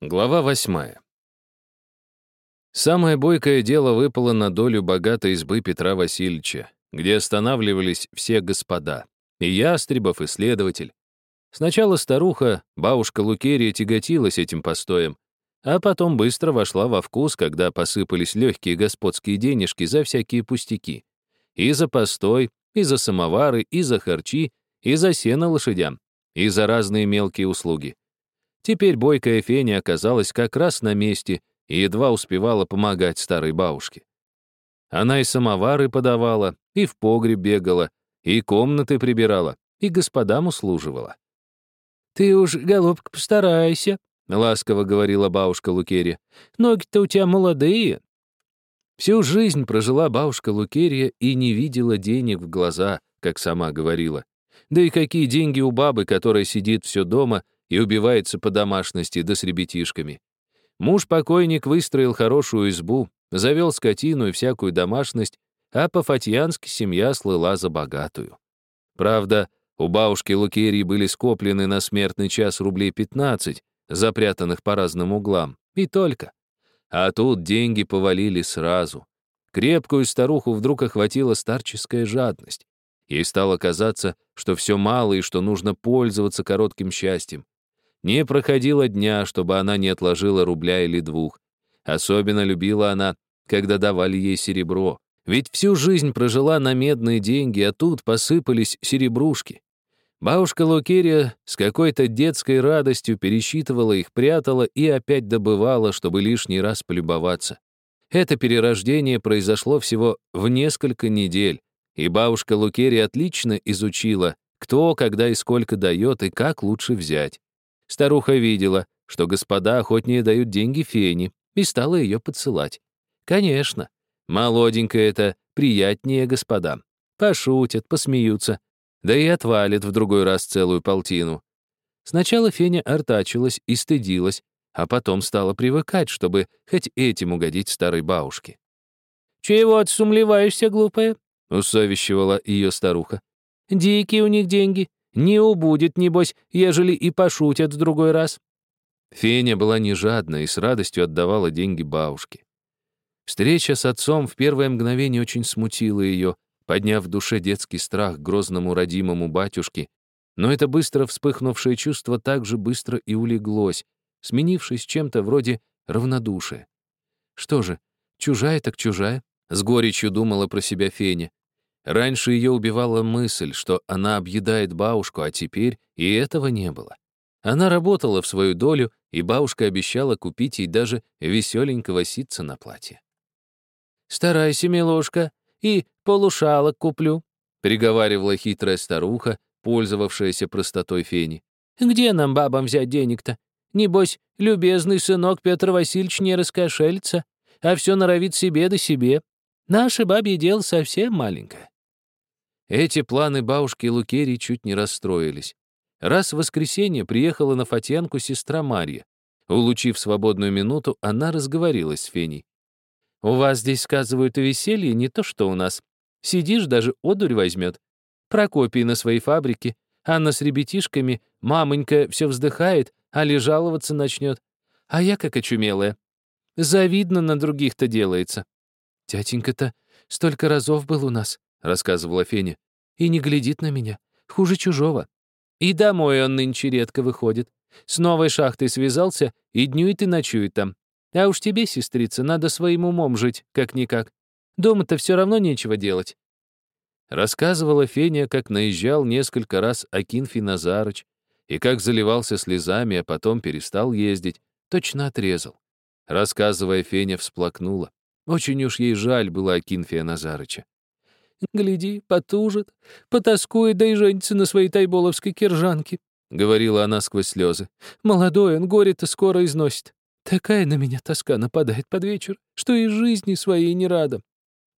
Глава восьмая. Самое бойкое дело выпало на долю богатой избы Петра Васильевича, где останавливались все господа, и Ястребов, и следователь. Сначала старуха, бабушка Лукерия, тяготилась этим постоем, а потом быстро вошла во вкус, когда посыпались легкие господские денежки за всякие пустяки. И за постой, и за самовары, и за харчи, и за сено лошадям, и за разные мелкие услуги. Теперь бойкая Феня оказалась как раз на месте и едва успевала помогать старой бабушке. Она и самовары подавала, и в погреб бегала, и комнаты прибирала, и господам услуживала. «Ты уж, голубка, постарайся», — ласково говорила бабушка Лукерия. «Ноги-то у тебя молодые». Всю жизнь прожила бабушка Лукерия и не видела денег в глаза, как сама говорила. Да и какие деньги у бабы, которая сидит все дома и убивается по домашности да с ребятишками. Муж-покойник выстроил хорошую избу, завел скотину и всякую домашность, а по-фатьянски семья слыла за богатую. Правда, у бабушки Лукерии были скоплены на смертный час рублей 15, запрятанных по разным углам, и только. А тут деньги повалили сразу. Крепкую старуху вдруг охватила старческая жадность. Ей стало казаться, что все мало и что нужно пользоваться коротким счастьем. Не проходило дня, чтобы она не отложила рубля или двух. Особенно любила она, когда давали ей серебро. Ведь всю жизнь прожила на медные деньги, а тут посыпались серебрушки. Бабушка Лукерия с какой-то детской радостью пересчитывала их, прятала и опять добывала, чтобы лишний раз полюбоваться. Это перерождение произошло всего в несколько недель, и бабушка Лукерия отлично изучила, кто, когда и сколько дает, и как лучше взять. Старуха видела, что господа охотнее дают деньги Фене, и стала ее подсылать. Конечно, молоденькая это приятнее господам. Пошутят, посмеются, да и отвалит в другой раз целую полтину. Сначала Феня артачилась и стыдилась, а потом стала привыкать, чтобы хоть этим угодить старой бабушке. «Чего ты сумлеваешься, глупая?» — усовещивала ее старуха. «Дикие у них деньги. Не убудет, небось, ежели и пошутят в другой раз. Феня была не жадна и с радостью отдавала деньги бабушке. Встреча с отцом в первое мгновение очень смутила ее, подняв в душе детский страх грозному родимому батюшке, но это быстро вспыхнувшее чувство так же быстро и улеглось, сменившись чем-то вроде равнодушия. Что же, чужая так чужая, с горечью думала про себя Феня. Раньше ее убивала мысль, что она объедает бабушку, а теперь и этого не было. Она работала в свою долю, и бабушка обещала купить ей даже веселенького ситца на платье. «Старайся, милошка, и полушалок куплю», — приговаривала хитрая старуха, пользовавшаяся простотой фени. «Где нам, бабам, взять денег-то? Небось, любезный сынок Петр Васильевич не раскошелится, а все норовит себе да себе. Наше бабье дело совсем маленькое. Эти планы бабушки Лукерии чуть не расстроились. Раз в воскресенье приехала на Фатьянку сестра Марья. Улучив свободную минуту, она разговорилась с Феней. «У вас здесь сказывают веселье, не то что у нас. Сидишь, даже одурь возьмет. Прокопий на своей фабрике, Анна с ребятишками, мамонька все вздыхает, а ли жаловаться начнет. А я как очумелая. Завидно на других-то делается. Тятенька-то столько разов был у нас рассказывала Феня, и не глядит на меня. Хуже чужого. И домой он нынче редко выходит. С новой шахтой связался, и днюет, и ночует там. А уж тебе, сестрица, надо своим умом жить, как-никак. Дома-то все равно нечего делать. Рассказывала Феня, как наезжал несколько раз Акинфий Назарыч, и как заливался слезами, а потом перестал ездить, точно отрезал. Рассказывая, Феня всплакнула. Очень уж ей жаль было Акинфия Назарыча. Гляди, потужит, потаскует, да и женится на своей тайболовской киржанке», — говорила она сквозь слезы. «Молодой он горе-то скоро износит. Такая на меня тоска нападает под вечер, что и жизни своей не рада.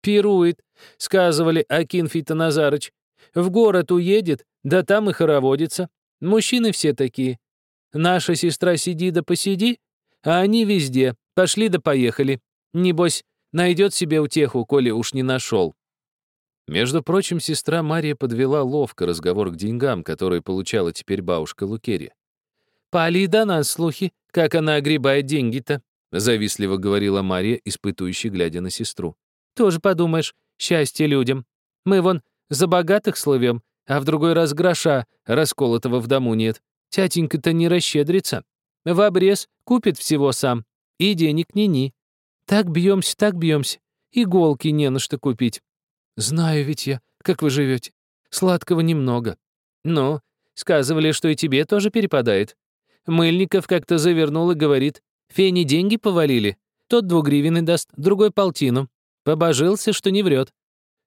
«Пирует», — сказывали Акинфий Назарыч. «В город уедет, да там и хороводится. Мужчины все такие. Наша сестра сиди да посиди, а они везде, пошли да поехали. Небось, найдет себе утеху, коли уж не нашел». Между прочим, сестра Мария подвела ловко разговор к деньгам, которые получала теперь бабушка Лукерия. Пали и до нас слухи, как она огребает деньги-то», завистливо говорила Мария, испытующая, глядя на сестру. «Тоже подумаешь, счастье людям. Мы вон за богатых словем, а в другой раз гроша расколотого в дому нет. Тятенька-то не расщедрится. В обрез купит всего сам. И денег ни-ни. Так бьемся, так бьемся. Иголки не на что купить. Знаю ведь я, как вы живете. Сладкого немного. Ну, сказывали, что и тебе тоже перепадает. Мыльников как-то завернул и говорит, Фене деньги повалили. Тот двугривенный даст, другой полтину. Побожился, что не врет.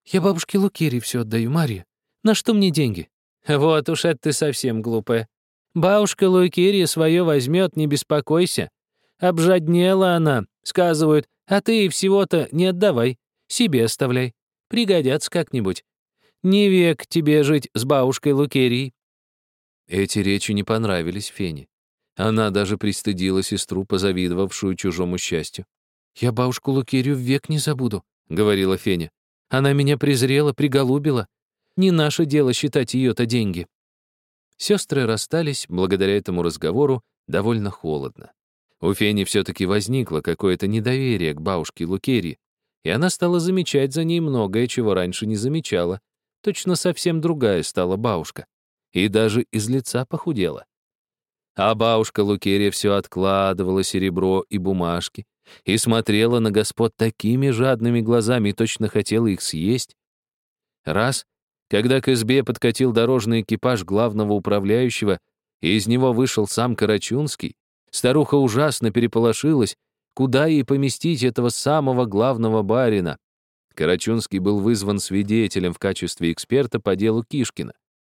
Я бабушке Лукерии все отдаю, Мария. На что мне деньги? Вот уж это ты совсем глупая. Бабушка Лукерия свое возьмет, не беспокойся. Обжаднела она, сказывают, а ты всего-то не отдавай, себе оставляй. Пригодятся как-нибудь. Не век тебе жить с бабушкой Лукерией. Эти речи не понравились Фене. Она даже пристыдила сестру, позавидовавшую чужому счастью. «Я бабушку Лукерию век не забуду», — говорила Феня. «Она меня презрела, приголубила. Не наше дело считать ее-то деньги». Сестры расстались благодаря этому разговору довольно холодно. У Фени все-таки возникло какое-то недоверие к бабушке Лукерии, и она стала замечать за ней многое, чего раньше не замечала. Точно совсем другая стала бабушка. И даже из лица похудела. А бабушка Лукерия все откладывала серебро и бумажки и смотрела на господ такими жадными глазами и точно хотела их съесть. Раз, когда к избе подкатил дорожный экипаж главного управляющего, и из него вышел сам Карачунский, старуха ужасно переполошилась, куда ей поместить этого самого главного барина. Карачунский был вызван свидетелем в качестве эксперта по делу Кишкина.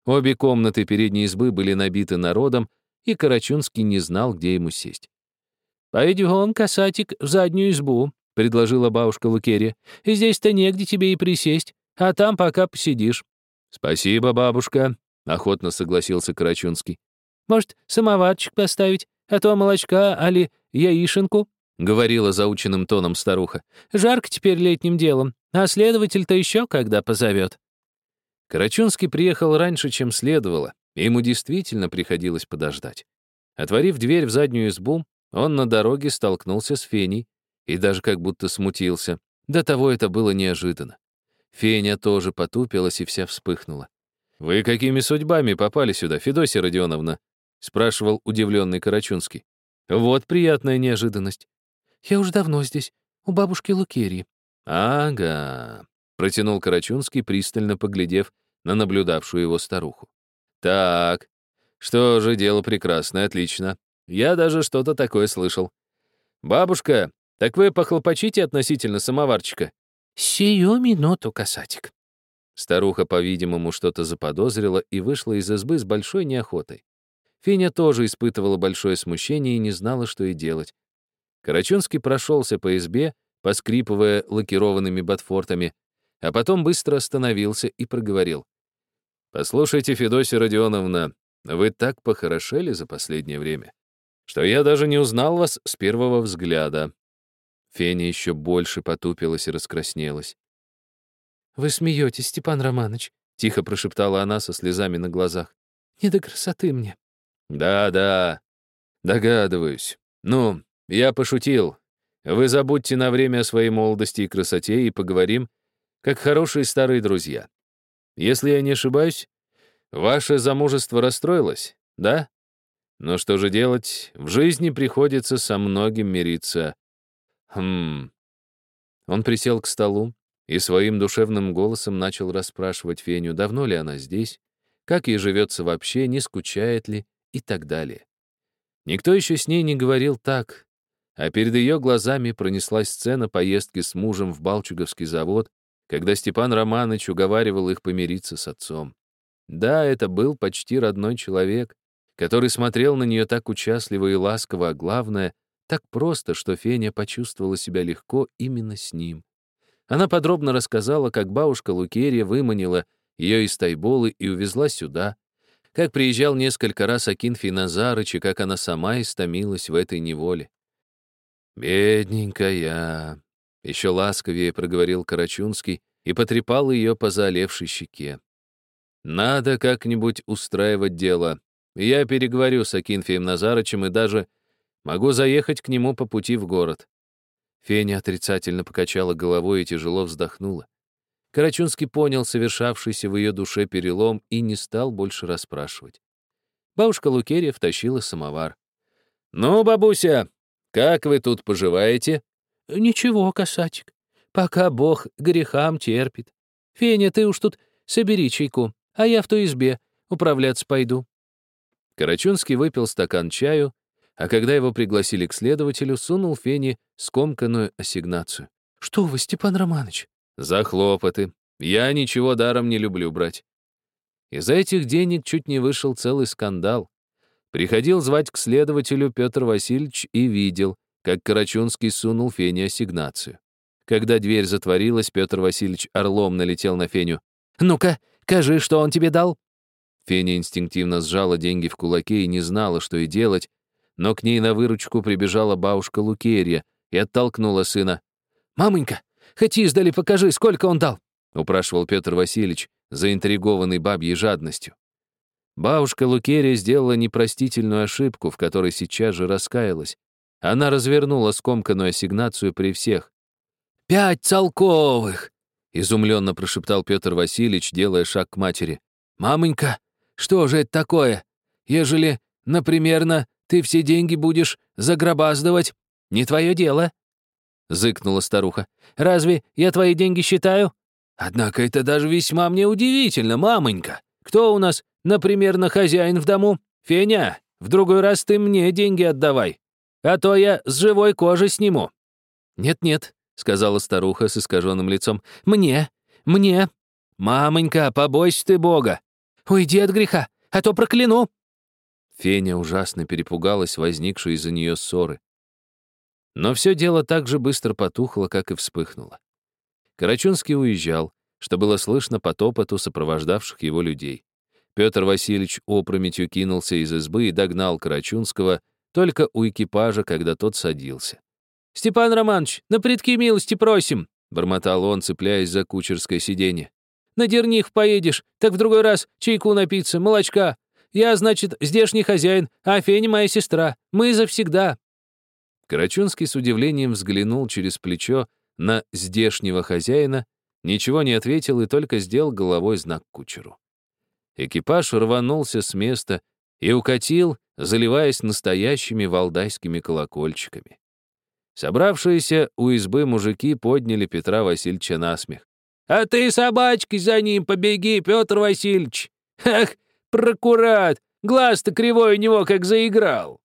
Обе комнаты передней избы были набиты народом, и Карачунский не знал, где ему сесть. «Пойдем, касатик, в заднюю избу», — предложила бабушка Лукерия. «Здесь-то негде тебе и присесть, а там пока посидишь». «Спасибо, бабушка», — охотно согласился Карачунский. «Может, самоварчик поставить, а то молочка, али яишенку?» — говорила заученным тоном старуха. «Жарко теперь летним делом, а следователь-то еще когда позовет». Карачунский приехал раньше, чем следовало, Ему действительно приходилось подождать. Отворив дверь в заднюю избу, он на дороге столкнулся с Феней и даже как будто смутился. До того это было неожиданно. Феня тоже потупилась и вся вспыхнула. «Вы какими судьбами попали сюда, Федосия Родионовна?» — спрашивал удивленный Карачунский. «Вот приятная неожиданность». «Я уж давно здесь, у бабушки Лукерии». «Ага», — протянул Карачунский, пристально поглядев на наблюдавшую его старуху. Так, что же, дело прекрасное, отлично. Я даже что-то такое слышал. Бабушка, так вы похлопочите относительно самоварчика? Сию минуту, касатик. Старуха, по-видимому, что-то заподозрила и вышла из избы с большой неохотой. Финя тоже испытывала большое смущение и не знала, что и делать. Карачунский прошелся по избе, поскрипывая лакированными ботфортами, а потом быстро остановился и проговорил. «Послушайте, Федосия Родионовна, вы так похорошели за последнее время, что я даже не узнал вас с первого взгляда». Феня еще больше потупилась и раскраснелась. «Вы смеетесь, Степан Романович», — тихо прошептала она со слезами на глазах. «Не до красоты мне». «Да-да, догадываюсь. Ну, я пошутил. Вы забудьте на время о своей молодости и красоте и поговорим, как хорошие старые друзья. Если я не ошибаюсь, ваше замужество расстроилось, да? Но что же делать? В жизни приходится со многим мириться. Хм. Он присел к столу и своим душевным голосом начал расспрашивать Феню, давно ли она здесь, как ей живется вообще, не скучает ли и так далее. Никто еще с ней не говорил так, а перед ее глазами пронеслась сцена поездки с мужем в Балчуговский завод, когда Степан Романович уговаривал их помириться с отцом. Да, это был почти родной человек, который смотрел на нее так участливо и ласково, а главное, так просто, что Феня почувствовала себя легко именно с ним. Она подробно рассказала, как бабушка Лукерия выманила ее из Тайболы и увезла сюда, как приезжал несколько раз Акинфий Назарыч, и как она сама истомилась в этой неволе. «Бедненькая», еще ласковее проговорил Карачунский и потрепал ее по заолевшей щеке. «Надо как-нибудь устраивать дело. Я переговорю с Акинфием Назарычем и даже могу заехать к нему по пути в город». Феня отрицательно покачала головой и тяжело вздохнула. Карачунский понял совершавшийся в ее душе перелом и не стал больше расспрашивать. Бабушка Лукерия втащила самовар. «Ну, бабуся, как вы тут поживаете?» «Ничего, касатик. Пока Бог грехам терпит. Феня, ты уж тут собери чайку, а я в той избе управляться пойду». Карачунский выпил стакан чаю, а когда его пригласили к следователю, сунул Фене скомканную ассигнацию. «Что вы, Степан Романович?» «За хлопоты. Я ничего даром не люблю брать». Из-за этих денег чуть не вышел целый скандал. Приходил звать к следователю Петр Васильевич и видел, как Карачунский сунул Фене ассигнацию. Когда дверь затворилась, Петр Васильевич орлом налетел на Феню. «Ну-ка, кажи, что он тебе дал?» Феня инстинктивно сжала деньги в кулаке и не знала, что и делать, но к ней на выручку прибежала бабушка Лукерья и оттолкнула сына. «Мамонька, хоть издали покажи, сколько он дал!» — упрашивал Петр Васильевич, заинтригованный бабьей жадностью. Бабушка Лукерия сделала непростительную ошибку, в которой сейчас же раскаялась. Она развернула скомканную ассигнацию при всех. «Пять целковых!» — изумленно прошептал Петр Васильевич, делая шаг к матери. «Мамонька, что же это такое? Ежели, например, ты все деньги будешь загробаздывать, не твое дело!» — зыкнула старуха. «Разве я твои деньги считаю?» «Однако это даже весьма мне удивительно, мамонька. Кто у нас, например, на хозяин в дому? Феня, в другой раз ты мне деньги отдавай, а то я с живой кожи сниму». «Нет-нет», — сказала старуха с искаженным лицом. «Мне, мне. Мамонька, побойся ты Бога. Уйди от греха, а то прокляну». Феня ужасно перепугалась возникшей из-за нее ссоры. Но все дело так же быстро потухло, как и вспыхнуло. Карачунский уезжал, что было слышно по топоту сопровождавших его людей. Петр Васильевич опрометью кинулся из избы и догнал Карачунского только у экипажа, когда тот садился. «Степан Романович, на предки милости просим!» — бормотал он, цепляясь за кучерское сиденье. «На дерних поедешь, так в другой раз чайку напиться, молочка. Я, значит, здешний хозяин, а Феня моя сестра. Мы завсегда». Карачунский с удивлением взглянул через плечо на здешнего хозяина, ничего не ответил и только сделал головой знак кучеру. Экипаж рванулся с места и укатил, заливаясь настоящими валдайскими колокольчиками. Собравшиеся у избы мужики подняли Петра Васильевича на смех. «А ты собачкой за ним побеги, Петр Васильевич! Ах, прокурат! Глаз-то кривой у него как заиграл!»